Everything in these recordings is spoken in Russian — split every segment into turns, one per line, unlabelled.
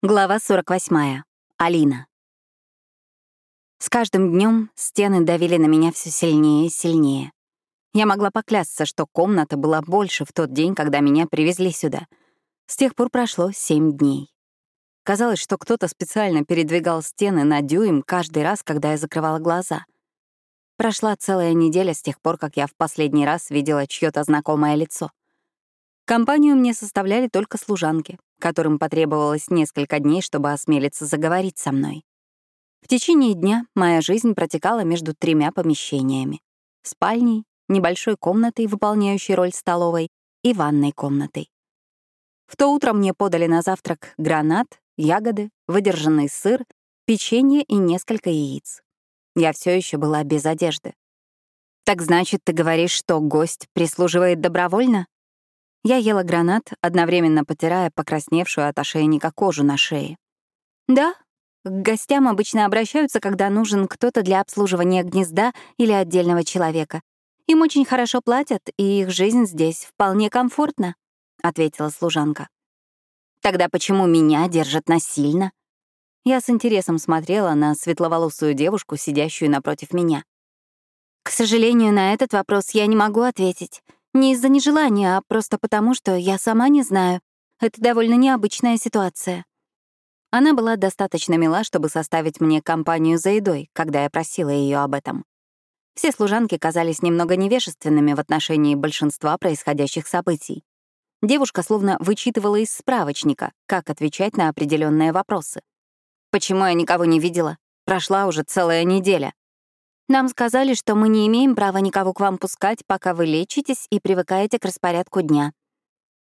Глава 48. Алина. С каждым днем стены давили на меня все сильнее и сильнее. Я могла поклясться, что комната была больше в тот день, когда меня привезли сюда. С тех пор прошло семь дней. Казалось, что кто-то специально передвигал стены на дюйм каждый раз, когда я закрывала глаза. Прошла целая неделя с тех пор, как я в последний раз видела чье то знакомое лицо. Компанию мне составляли только служанки, которым потребовалось несколько дней, чтобы осмелиться заговорить со мной. В течение дня моя жизнь протекала между тремя помещениями — спальней, небольшой комнатой, выполняющей роль столовой, и ванной комнатой. В то утро мне подали на завтрак гранат, ягоды, выдержанный сыр, печенье и несколько яиц. Я все еще была без одежды. «Так значит, ты говоришь, что гость прислуживает добровольно?» Я ела гранат, одновременно потирая покрасневшую от ошейника кожу на шее. Да, к гостям обычно обращаются, когда нужен кто-то для обслуживания гнезда или отдельного человека. Им очень хорошо платят, и их жизнь здесь вполне комфортна, — ответила служанка. Тогда почему меня держат насильно? Я с интересом смотрела на светловолосую девушку, сидящую напротив меня. К сожалению, на этот вопрос я не могу ответить. Не из-за нежелания, а просто потому, что я сама не знаю. Это довольно необычная ситуация. Она была достаточно мила, чтобы составить мне компанию за едой, когда я просила ее об этом. Все служанки казались немного невежественными в отношении большинства происходящих событий. Девушка словно вычитывала из справочника, как отвечать на определенные вопросы. «Почему я никого не видела? Прошла уже целая неделя. Нам сказали, что мы не имеем права никого к вам пускать, пока вы лечитесь и привыкаете к распорядку дня.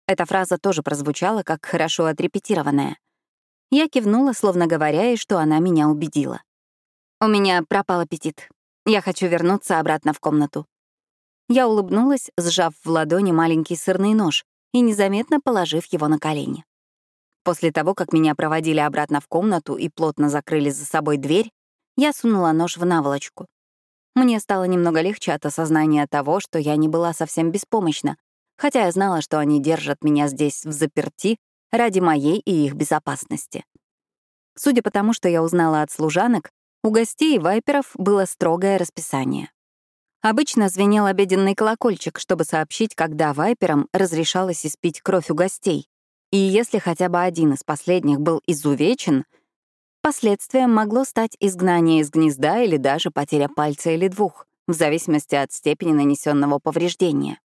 Эта фраза тоже прозвучала как хорошо отрепетированная. Я кивнула, словно говоря, и что она меня убедила. У меня пропал аппетит. Я хочу вернуться обратно в комнату. Я улыбнулась, сжав в ладони маленький сырный нож и незаметно положив его на колени. После того, как меня проводили обратно в комнату и плотно закрыли за собой дверь, я сунула нож в наволочку. Мне стало немного легче от осознания того, что я не была совсем беспомощна, хотя я знала, что они держат меня здесь в заперти ради моей и их безопасности. Судя по тому, что я узнала от служанок, у гостей вайперов было строгое расписание. Обычно звенел обеденный колокольчик, чтобы сообщить, когда вайперам разрешалось испить кровь у гостей. И если хотя бы один из последних был изувечен — Последствием могло стать изгнание из гнезда или даже потеря пальца или двух, в зависимости от степени нанесенного повреждения.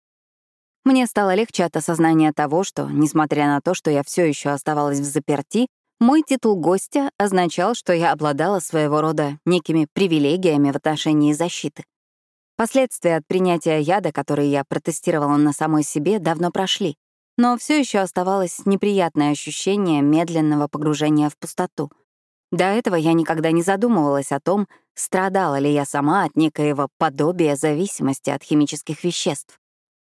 Мне стало легче от осознания того, что, несмотря на то, что я все еще оставалась в заперти, мой титул гостя означал, что я обладала своего рода некими привилегиями в отношении защиты. Последствия от принятия яда, который я протестировала на самой себе, давно прошли, но все еще оставалось неприятное ощущение медленного погружения в пустоту — до этого я никогда не задумывалась о том, страдала ли я сама от некоего подобия зависимости от химических веществ.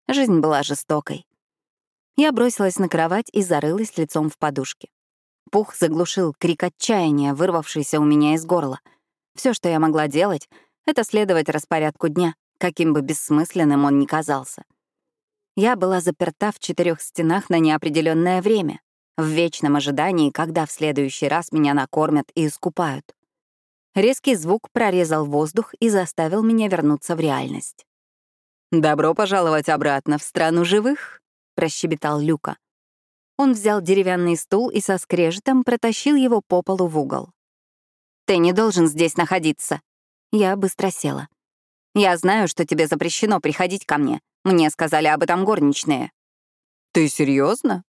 Жизнь была жестокой. Я бросилась на кровать и зарылась лицом в подушке. Пух заглушил крик отчаяния, вырвавшийся у меня из горла. Все, что я могла делать, — это следовать распорядку дня, каким бы бессмысленным он ни казался. Я была заперта в четырех стенах на неопределенное время, в вечном ожидании, когда в следующий раз меня накормят и искупают. Резкий звук прорезал воздух и заставил меня вернуться в реальность. «Добро пожаловать обратно в страну живых», — прощебетал Люка. Он взял деревянный стул и со скрежетом протащил его по полу в угол. «Ты не должен здесь находиться». Я быстро села. «Я знаю, что тебе запрещено приходить ко мне. Мне сказали об этом горничные». «Ты серьезно?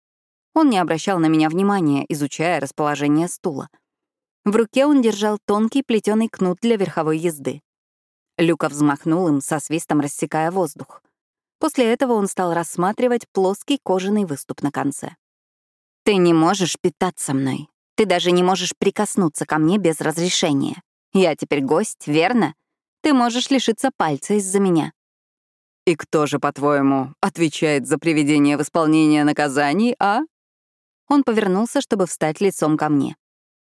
Он не обращал на меня внимания, изучая расположение стула. В руке он держал тонкий плетеный кнут для верховой езды. Люка взмахнул им, со свистом рассекая воздух. После этого он стал рассматривать плоский кожаный выступ на конце. «Ты не можешь питаться мной. Ты даже не можешь прикоснуться ко мне без разрешения. Я теперь гость, верно? Ты можешь лишиться пальца из-за меня». «И кто же, по-твоему, отвечает за приведение в исполнение наказаний, а?» Он повернулся, чтобы встать лицом ко мне.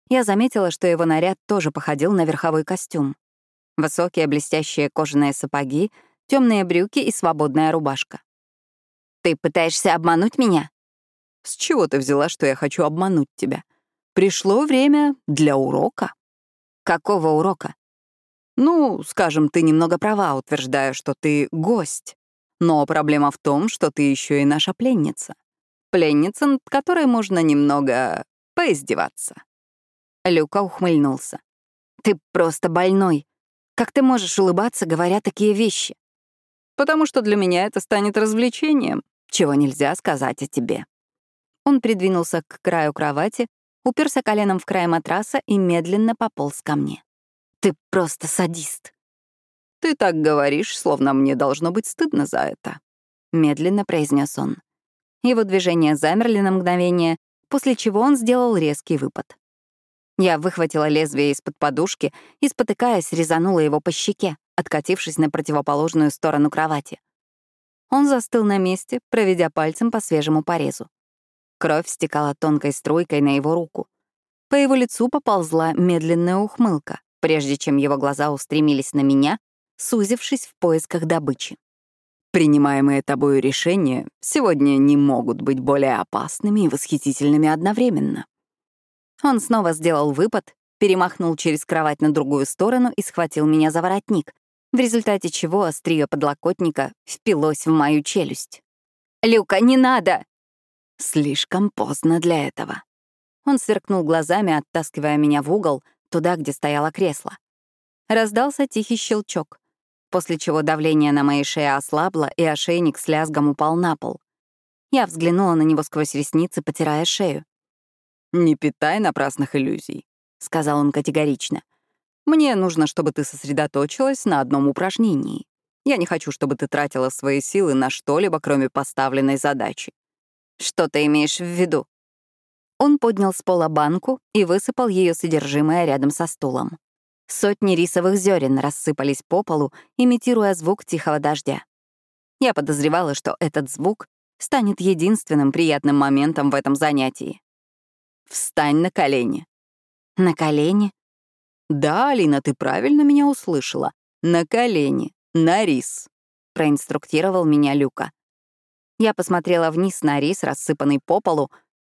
Я заметила, что его наряд тоже походил на верховой костюм. Высокие блестящие кожаные сапоги, темные брюки и свободная рубашка. «Ты пытаешься обмануть меня?» «С чего ты взяла, что я хочу обмануть тебя? Пришло время для урока. Какого урока? Ну, скажем, ты немного права, утверждая, что ты гость. Но проблема в том, что ты еще и наша пленница. Пленница, над которой можно немного поиздеваться. Люка ухмыльнулся. Ты просто больной. Как ты можешь улыбаться, говоря такие вещи? Потому что для меня это станет развлечением, чего нельзя сказать о тебе. Он придвинулся к краю кровати, уперся коленом в край матраса и медленно пополз ко мне. «Ты просто садист». «Ты так говоришь, словно мне должно быть стыдно за это», — медленно произнес он. Его движения замерли на мгновение, после чего он сделал резкий выпад. Я выхватила лезвие из-под подушки и, спотыкаясь, резанула его по щеке, откатившись на противоположную сторону кровати. Он застыл на месте, проведя пальцем по свежему порезу. Кровь стекала тонкой струйкой на его руку. По его лицу поползла медленная ухмылка, прежде чем его глаза устремились на меня, сузившись в поисках добычи. Принимаемые тобою решения сегодня не могут быть более опасными и восхитительными одновременно. Он снова сделал выпад, перемахнул через кровать на другую сторону и схватил меня за воротник, в результате чего острие подлокотника впилось в мою челюсть. «Люка, не надо!» Слишком поздно для этого. Он сверкнул глазами, оттаскивая меня в угол, туда, где стояло кресло. Раздался тихий щелчок, после чего давление на моей шее ослабло, и ошейник с лязгом упал на пол. Я взглянула на него сквозь ресницы, потирая шею. «Не питай напрасных иллюзий», — сказал он категорично. «Мне нужно, чтобы ты сосредоточилась на одном упражнении. Я не хочу, чтобы ты тратила свои силы на что-либо, кроме поставленной задачи. Что ты имеешь в виду? Он поднял с пола банку и высыпал ее содержимое рядом со стулом. Сотни рисовых зерен рассыпались по полу, имитируя звук тихого дождя. Я подозревала, что этот звук станет единственным приятным моментом в этом занятии. «Встань на колени». «На колени?» «Да, Алина, ты правильно меня услышала. На колени, на рис», — проинструктировал меня Люка. Я посмотрела вниз на рис, рассыпанный по полу.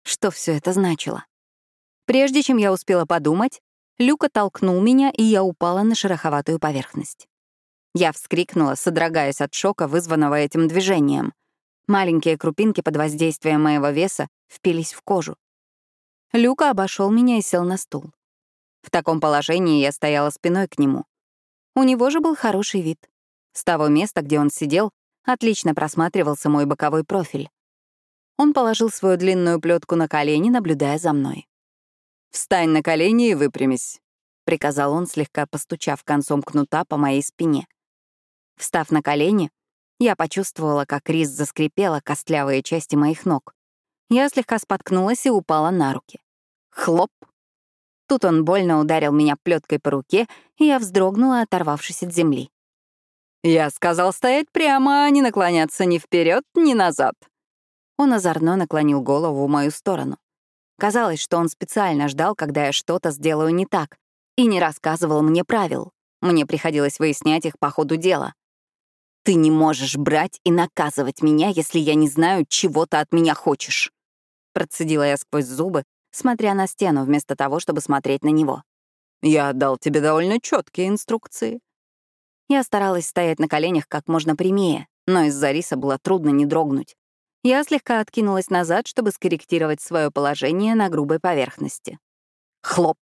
Что все это значило? Прежде чем я успела подумать, Люка толкнул меня, и я упала на шероховатую поверхность. Я вскрикнула, содрогаясь от шока, вызванного этим движением. Маленькие крупинки под воздействием моего веса впились в кожу. Люка обошел меня и сел на стул. В таком положении я стояла спиной к нему. У него же был хороший вид. С того места, где он сидел, Отлично просматривался мой боковой профиль. Он положил свою длинную плетку на колени, наблюдая за мной. «Встань на колени и выпрямись», — приказал он, слегка постучав концом кнута по моей спине. Встав на колени, я почувствовала, как рис заскрипела костлявые части моих ног. Я слегка споткнулась и упала на руки. Хлоп! Тут он больно ударил меня плеткой по руке, и я вздрогнула, оторвавшись от земли. Я сказал стоять прямо, а не наклоняться ни вперед, ни назад. Он озорно наклонил голову в мою сторону. Казалось, что он специально ждал, когда я что-то сделаю не так, и не рассказывал мне правил. Мне приходилось выяснять их по ходу дела. «Ты не можешь брать и наказывать меня, если я не знаю, чего ты от меня хочешь», процедила я сквозь зубы, смотря на стену вместо того, чтобы смотреть на него. «Я отдал тебе довольно четкие инструкции. Я старалась стоять на коленях как можно прямее, но из-за риса было трудно не дрогнуть. Я слегка откинулась назад, чтобы скорректировать свое положение на грубой поверхности. Хлоп!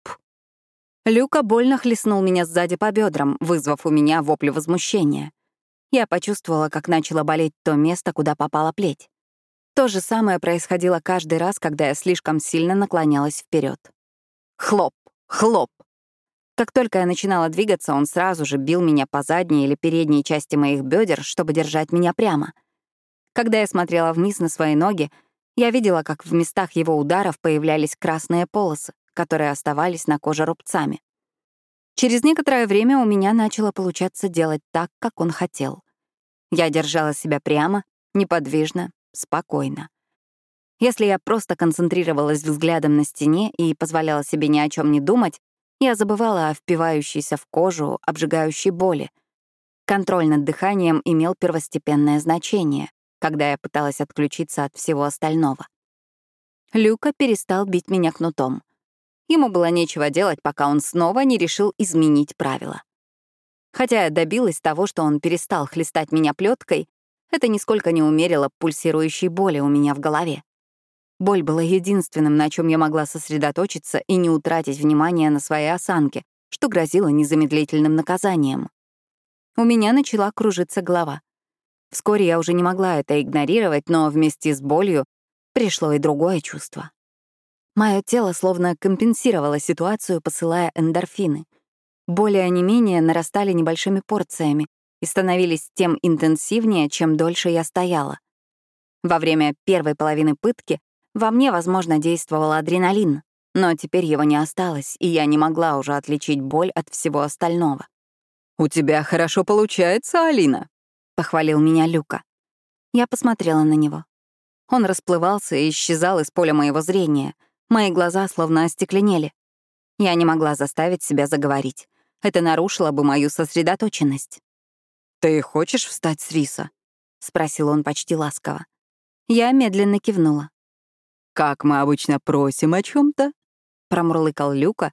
Люка больно хлестнул меня сзади по бедрам, вызвав у меня вопли возмущения. Я почувствовала, как начало болеть то место, куда попала плеть. То же самое происходило каждый раз, когда я слишком сильно наклонялась вперед. Хлоп, хлоп, как только я начинала двигаться, он сразу же бил меня по задней или передней части моих бедер, чтобы держать меня прямо. Когда я смотрела вниз на свои ноги, я видела, как в местах его ударов появлялись красные полосы, которые оставались на коже рубцами. Через некоторое время у меня начало получаться делать так, как он хотел. Я держала себя прямо, неподвижно, спокойно. Если я просто концентрировалась взглядом на стене и позволяла себе ни о чем не думать, я забывала о впивающейся в кожу, обжигающей боли. Контроль над дыханием имел первостепенное значение, когда я пыталась отключиться от всего остального. Люка перестал бить меня кнутом. Ему было нечего делать, пока он снова не решил изменить правила. Хотя я добилась того, что он перестал хлестать меня плеткой, это нисколько не умерило пульсирующей боли у меня в голове. Боль была единственным, на чем я могла сосредоточиться и не утратить внимание на своей осанке, что грозило незамедлительным наказанием. У меня начала кружиться голова. Вскоре я уже не могла это игнорировать, но вместе с болью пришло и другое чувство. Мое тело словно компенсировало ситуацию, посылая эндорфины. Боли и онемения нарастали небольшими порциями и становились тем интенсивнее, чем дольше я стояла. Во время первой половины пытки во мне, возможно, действовал адреналин, но теперь его не осталось, и я не могла уже отличить боль от всего остального.
«У тебя хорошо получается, Алина», — похвалил меня Люка.
Я посмотрела на него. Он расплывался и исчезал из поля моего зрения. Мои глаза словно остекленели. Я не могла заставить себя заговорить. Это нарушило бы мою сосредоточенность.
«Ты хочешь встать с риса?» — спросил он почти ласково.
Я медленно кивнула.
«Как мы обычно просим о чем то
промурлыкал Люка,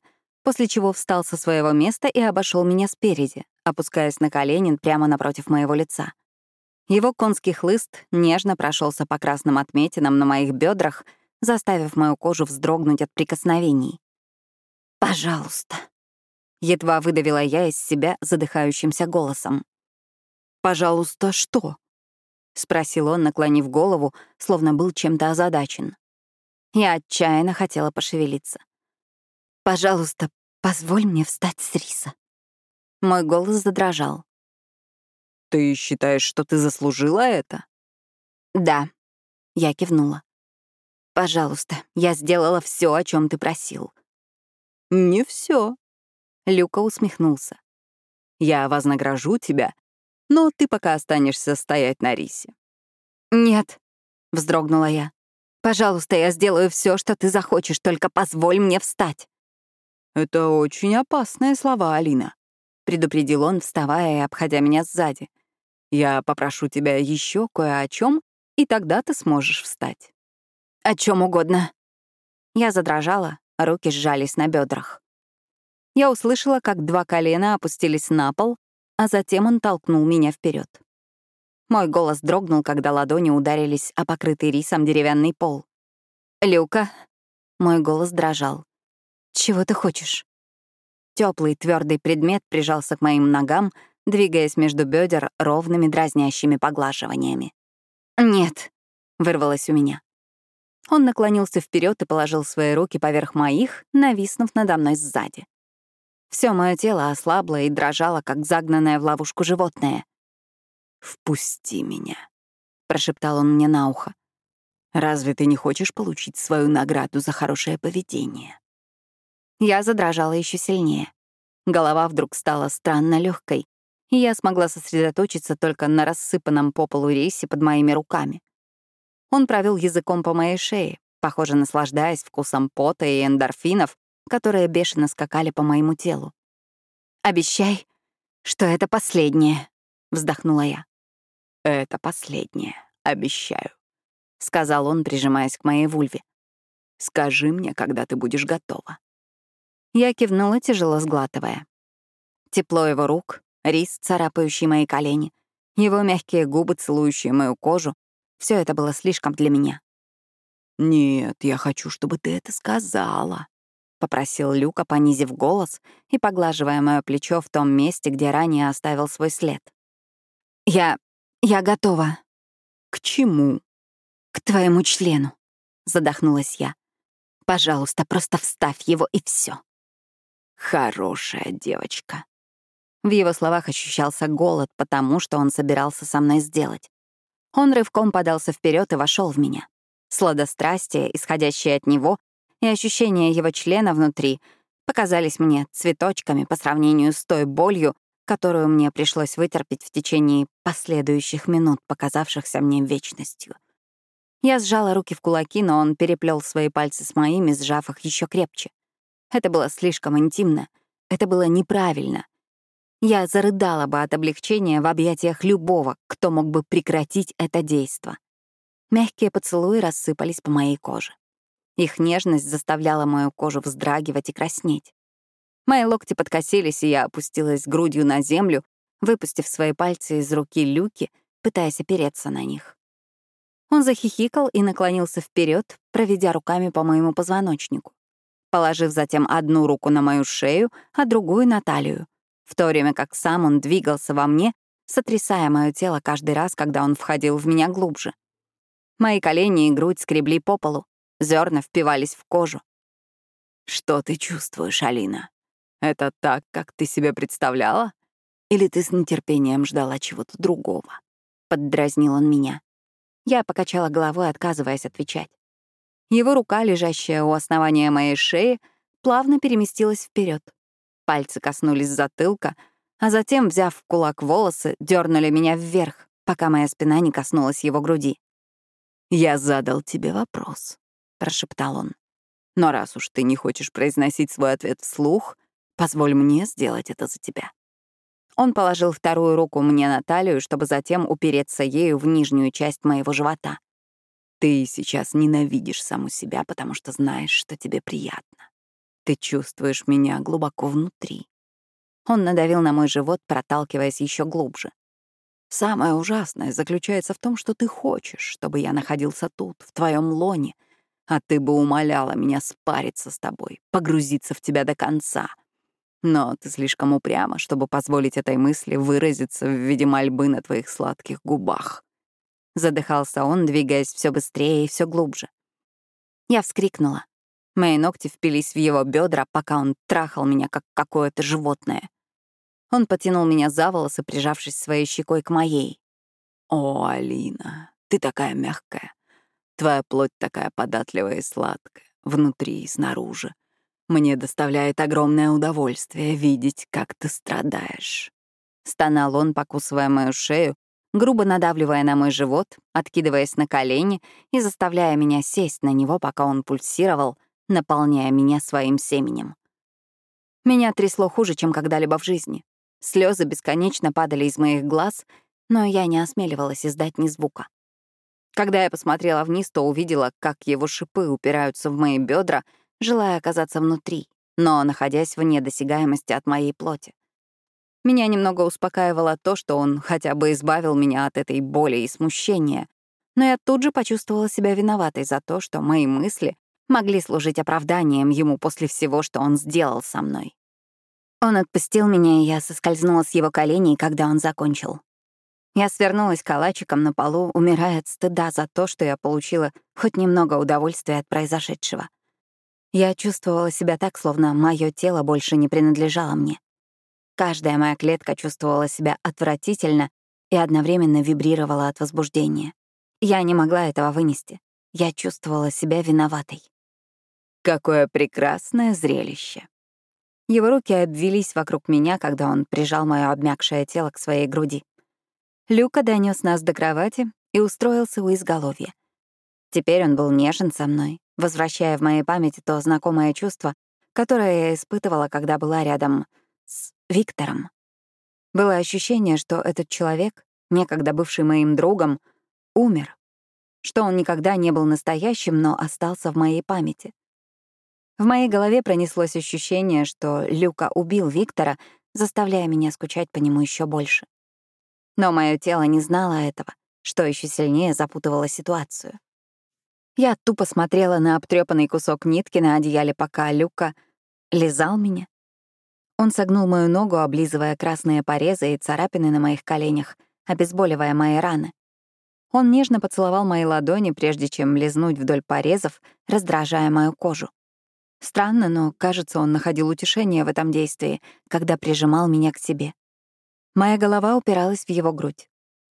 после чего встал со своего места и обошел меня спереди, опускаясь на колени прямо напротив моего лица. Его конский хлыст нежно прошелся по красным отметинам на моих бедрах, заставив мою кожу вздрогнуть от прикосновений. «Пожалуйста», — едва выдавила я из себя задыхающимся голосом.
«Пожалуйста, что?»
— спросил он, наклонив голову, словно был чем-то озадачен. Я отчаянно хотела пошевелиться. Пожалуйста, позволь мне встать с риса. Мой голос задрожал.
Ты считаешь, что ты заслужила это?
Да. Я кивнула. Пожалуйста, я сделала все, о чем ты просил.
Не все.
Люка усмехнулся.
Я вознагражу тебя, но ты пока останешься стоять на рисе.
Нет, вздрогнула я. Пожалуйста, я сделаю все, что ты захочешь, только позволь мне встать.
«Это очень опасные слова, Алина», — предупредил он, вставая и обходя меня сзади. «Я попрошу тебя еще кое о чем, и тогда ты сможешь встать».
«О чем угодно». Я задрожала, руки сжались на бедрах. Я услышала, как два колена опустились на пол, а затем он толкнул меня вперед. Мой голос дрогнул, когда ладони ударились о покрытый рисом деревянный пол. «Люка!» — мой голос дрожал. «Чего ты хочешь?» Теплый твердый предмет прижался к моим ногам, двигаясь между бедер ровными дразнящими поглаживаниями. «Нет», — вырвалось у меня. Он наклонился вперед и положил свои руки поверх моих, нависнув надо мной сзади. Все мое тело ослабло и дрожало, как загнанное в ловушку животное.
«Впусти меня», — прошептал он мне на ухо. «Разве ты не хочешь получить свою награду за хорошее поведение?»
Я задрожала еще сильнее. Голова вдруг стала странно легкой, и я смогла сосредоточиться только на рассыпанном по полу рейсе под моими руками. Он провел языком по моей шее, похоже, наслаждаясь вкусом пота и эндорфинов, которые бешено скакали по моему телу. «Обещай, что это последнее», — вздохнула я.
«Это последнее, обещаю», —
сказал он, прижимаясь к моей вульве.
«Скажи мне, когда ты будешь готова».
Я кивнула, тяжело сглатывая. Тепло его рук, рис, царапающий мои колени, его мягкие губы, целующие мою кожу — все это было слишком для меня.
«Нет, я хочу, чтобы ты это сказала», — попросил Люка, понизив голос и поглаживая мое плечо в том месте, где ранее оставил свой след. «Я... я готова». «К чему?»
«К твоему члену», — задохнулась я. «Пожалуйста, просто вставь его, и все.
Хорошая девочка.
В его словах ощущался голод, потому что он собирался со мной сделать. Он рывком подался вперед и вошел в меня. Сладострастие, исходящее от него, и ощущение его члена внутри показались мне цветочками по сравнению с той болью, которую мне пришлось вытерпеть в течение последующих минут, показавшихся мне вечностью. Я сжала руки в кулаки, но он переплел свои пальцы с моими, сжав их еще крепче. Это было слишком интимно. Это было неправильно. Я зарыдала бы от облегчения в объятиях любого, кто мог бы прекратить это действо. Мягкие поцелуи рассыпались по моей коже. Их нежность заставляла мою кожу вздрагивать и краснеть. Мои локти подкосились, и я опустилась грудью на землю, выпустив свои пальцы из руки Люки, пытаясь опереться на них. Он захихикал и наклонился вперед, проведя руками по моему позвоночнику, положив затем одну руку на мою шею, а другую — на талию, в то время как сам он двигался во мне, сотрясая мое тело каждый раз, когда он входил в меня глубже. Мои колени и грудь скребли по полу, зерна впивались в кожу.
«Что ты чувствуешь, Алина? Это так, как ты себе представляла? Или ты с нетерпением ждала чего-то другого?» Поддразнил он меня.
Я покачала головой, отказываясь отвечать. Его рука, лежащая у основания моей шеи, плавно переместилась вперед. Пальцы коснулись затылка, а затем, взяв в кулак волосы, дернули меня вверх, пока моя спина не коснулась его груди.
«Я задал тебе вопрос», — прошептал он. «Но раз уж ты не хочешь произносить свой ответ вслух, позволь мне сделать это за тебя».
Он положил вторую руку мне на талию, чтобы затем упереться ею в нижнюю часть моего живота.
«Ты сейчас ненавидишь саму себя, потому что знаешь, что тебе приятно. Ты чувствуешь меня глубоко внутри».
Он надавил на мой живот, проталкиваясь еще глубже.
«Самое ужасное заключается в том, что ты хочешь, чтобы я находился тут, в твоем лоне, а ты бы умоляла меня спариться с тобой, погрузиться в тебя до конца, но ты слишком упряма, чтобы позволить этой мысли выразиться в виде мольбы на твоих сладких губах.
Задыхался он, двигаясь все быстрее и все глубже. Я вскрикнула. Мои ногти впились в его бедра, пока он трахал меня, как какое-то животное. Он потянул меня за волосы, прижавшись своей щекой к моей.
«О, Алина, ты такая мягкая. Твоя плоть такая податливая и сладкая, внутри и снаружи. Мне доставляет огромное удовольствие видеть, как ты страдаешь.
Стонал он, покусывая мою шею, грубо надавливая на мой живот, откидываясь на колени и заставляя меня сесть на него, пока он пульсировал, наполняя меня своим семенем. Меня трясло хуже, чем когда-либо в жизни. Слезы бесконечно падали из моих глаз, но я не осмеливалась издать ни звука. Когда я посмотрела вниз, то увидела, как его шипы упираются в мои бедра — желая оказаться внутри, но находясь вне досягаемости от моей плоти. Меня немного успокаивало то, что он хотя бы избавил меня от этой боли и смущения, но я тут же почувствовала себя виноватой за то, что мои мысли могли служить оправданием ему после всего, что он сделал со мной. Он отпустил меня, и я соскользнула с его коленей, когда он закончил. Я свернулась калачиком на полу, умирая от стыда за то, что я получила хоть немного удовольствия от произошедшего. Я чувствовала себя так, словно мое тело больше не принадлежало мне. Каждая моя клетка чувствовала себя отвратительно и одновременно вибрировала от возбуждения. Я не могла этого вынести. Я чувствовала себя виноватой.
Какое прекрасное зрелище.
Его руки обвелись вокруг меня, когда он прижал мое обмякшее тело к своей груди. Люка донес нас до кровати и устроился у изголовья. Теперь он был нежен со мной, возвращая в моей памяти то знакомое чувство, которое я испытывала, когда была рядом с Виктором. Было ощущение, что этот человек, некогда бывший моим другом, умер, что он никогда не был настоящим, но остался в моей памяти. В моей голове пронеслось ощущение, что Люка убил Виктора, заставляя меня скучать по нему еще больше. Но мое тело не знало этого, что еще сильнее запутывало ситуацию. Я тупо смотрела на обтрепанный кусок нитки на одеяле, пока Люка лизал меня. Он согнул мою ногу, облизывая красные порезы и царапины на моих коленях, обезболивая мои раны. Он нежно поцеловал мои ладони, прежде чем лизнуть вдоль порезов, раздражая мою кожу. Странно, но, кажется, он находил утешение в этом действии, когда прижимал меня к себе. Моя голова упиралась в его грудь.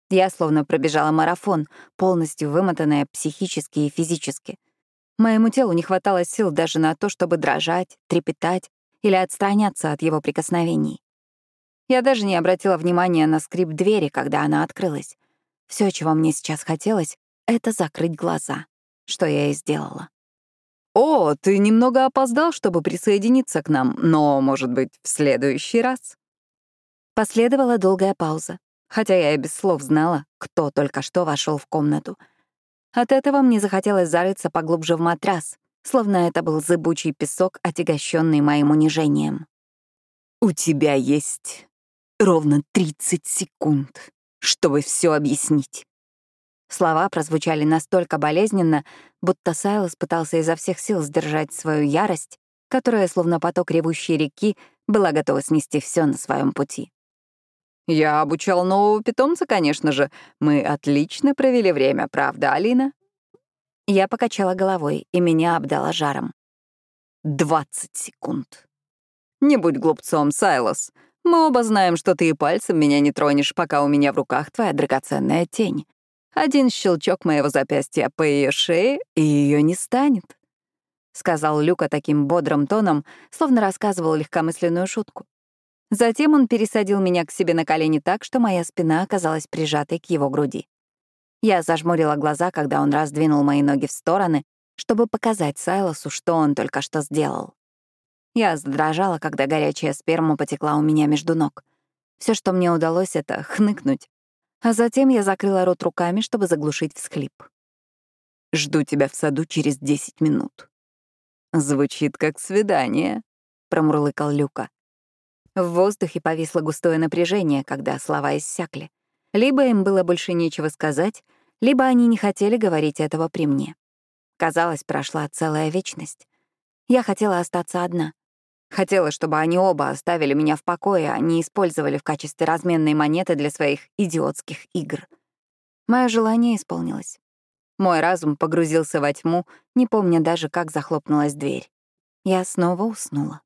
Я словно пробежала марафон, полностью вымотанная психически и физически. Моему телу не хватало сил даже на то, чтобы дрожать, трепетать или отстраняться от его прикосновений. Я даже не обратила внимания на скрип двери, когда она открылась. Все, чего мне сейчас хотелось, — это закрыть глаза, что я и сделала.
«О, ты немного опоздал, чтобы присоединиться к нам, но, может быть, в следующий раз?»
Последовала долгая пауза хотя я и без слов знала, кто только что вошел в комнату. От этого мне захотелось зарыться поглубже в матрас, словно это был зыбучий песок, отягощенный моим унижением.
«У тебя есть ровно 30 секунд, чтобы все объяснить».
Слова прозвучали настолько болезненно, будто Сайлос пытался изо всех сил сдержать свою ярость, которая, словно поток ревущей реки, была готова снести все на своем пути.
«Я обучал нового питомца, конечно же. Мы отлично провели время, правда, Алина?»
Я покачала головой, и меня обдала жаром.
«Двадцать секунд. Не будь глупцом, Сайлос. Мы оба знаем, что ты и пальцем меня не тронешь, пока у меня в руках твоя драгоценная тень. Один щелчок моего запястья по ее шее, и ее не станет», — сказал Люка таким бодрым тоном, словно рассказывал легкомысленную шутку. Затем он пересадил меня к себе на колени так, что моя спина оказалась прижатой к его груди. Я зажмурила глаза, когда он раздвинул мои ноги в стороны, чтобы показать Сайлосу, что он только что сделал. Я задрожала, когда горячая сперма потекла у меня между ног. Все, что мне удалось, — это хныкнуть. А затем я закрыла рот руками, чтобы заглушить всхлип. «Жду тебя в саду через десять минут». «Звучит как свидание», — промурлыкал Люка. В воздухе повисло густое напряжение, когда слова иссякли. Либо им было больше нечего сказать, либо они не хотели говорить этого при мне. Казалось, прошла целая вечность. Я хотела остаться одна. Хотела, чтобы они оба оставили меня в покое, а не использовали в качестве разменной монеты для своих идиотских игр. Мое желание исполнилось. Мой разум погрузился во тьму, не помня даже, как захлопнулась дверь. Я снова уснула.